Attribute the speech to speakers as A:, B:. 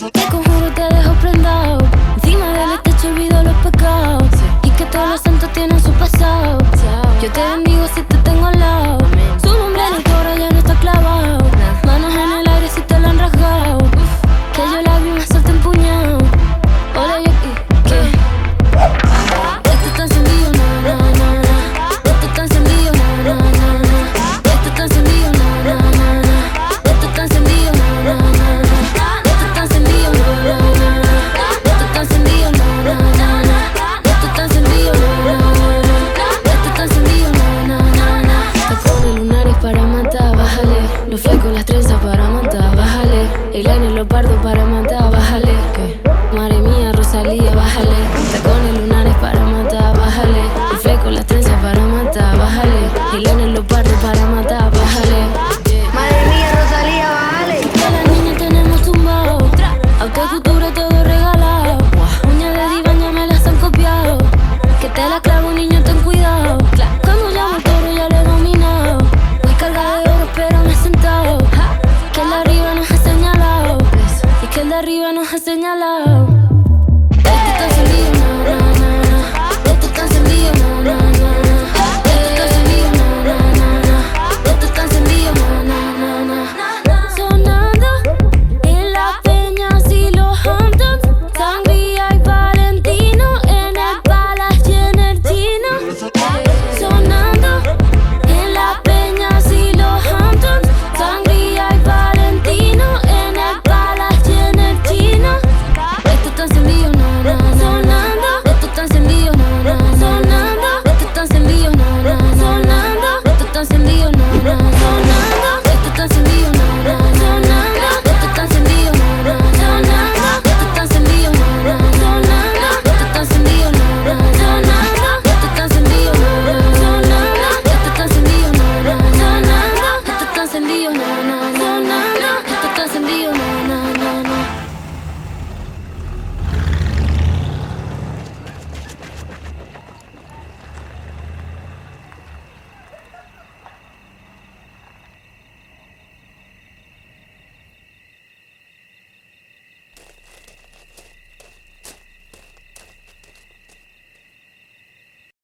A: Te conjuro, te dejo prendado. Encima del techo olvido los pecados. Y que todos los santos tienen su pasado. Yo te bendigo si te tengo al lado. Hilane Lopardo para matar, bájale. Madre mía, Rosalía, bájale. Tacones lunares para matar, bájale. El fleco, las trenzas para matar, bájale. Hilane Lopardo para matar, bájale.
B: Madre mía, Rosalía, bájale.
A: Que la niña tenemos tumbado. Auto cultura todo regalado. Uñas de diván ya me las han copiado. Que te la clavo, de arriba nos ha señalado. Razón